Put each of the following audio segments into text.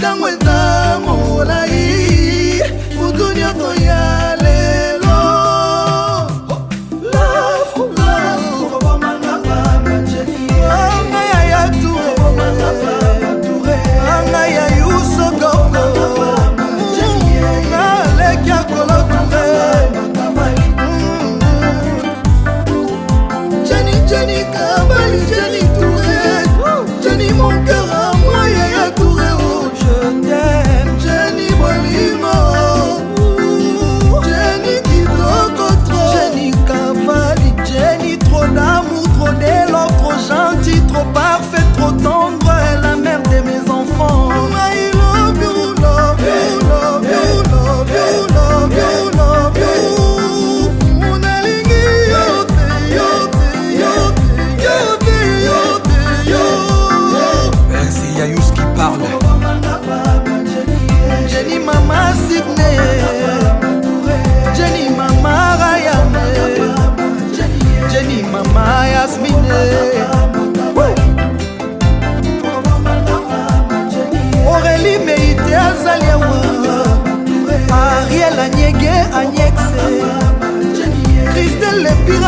done with the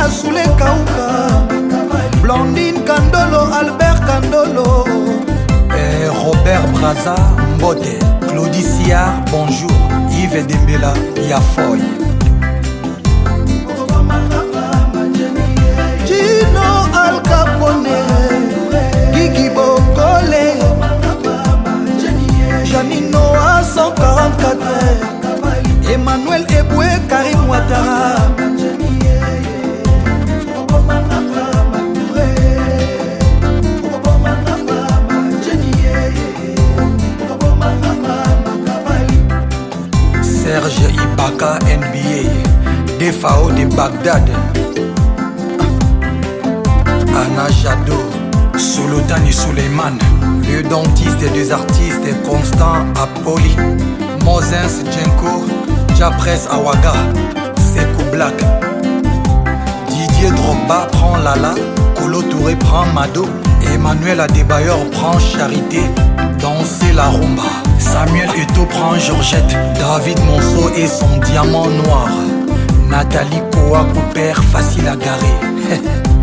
epira sule kauka blandine kandolo albert kandolo. Eh, robert braza mbote claudie siar bonjour yves dembela yafoy. gino defao de bagdad. Ana jado solotani suleiman. Le dentiste des artistes constant apoli mosens jenko japres awaga sekou black. Didier drogba prend lala colo touré prend mado. Emmanuel adebayor prend charité. Danser la rumba. Samuel eto prend georgette. David monceau et son diamant noir nathalie koa père facile à garer